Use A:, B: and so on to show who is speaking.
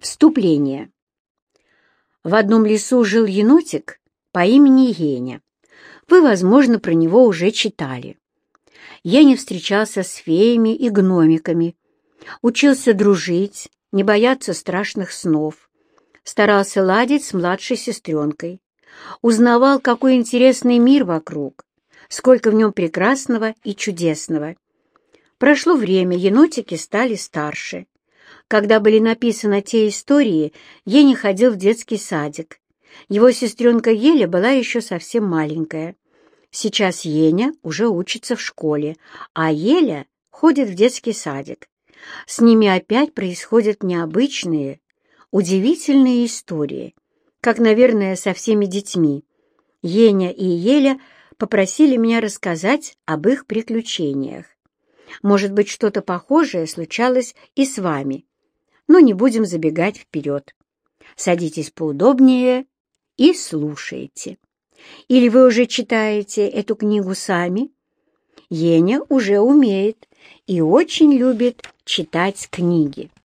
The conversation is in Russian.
A: Вступление. В одном лесу жил енотик по имени Еня. Вы, возможно, про него уже читали. Еня встречался с феями и гномиками, учился дружить, не бояться страшных снов, старался ладить с младшей сестренкой, узнавал, какой интересный мир вокруг, сколько в нем прекрасного и чудесного. Прошло время, енотики стали старше. Когда были написаны те истории, Еня ходил в детский садик. Его сестренка Еля была еще совсем маленькая. Сейчас Еня уже учится в школе, а Еля ходит в детский садик. С ними опять происходят необычные, удивительные истории, как, наверное, со всеми детьми. Еня и Еля попросили меня рассказать об их приключениях. Может быть, что-то похожее случалось и с вами но не будем забегать вперед. Садитесь поудобнее и слушайте. Или вы уже читаете эту книгу сами? Еня уже умеет и очень любит читать книги.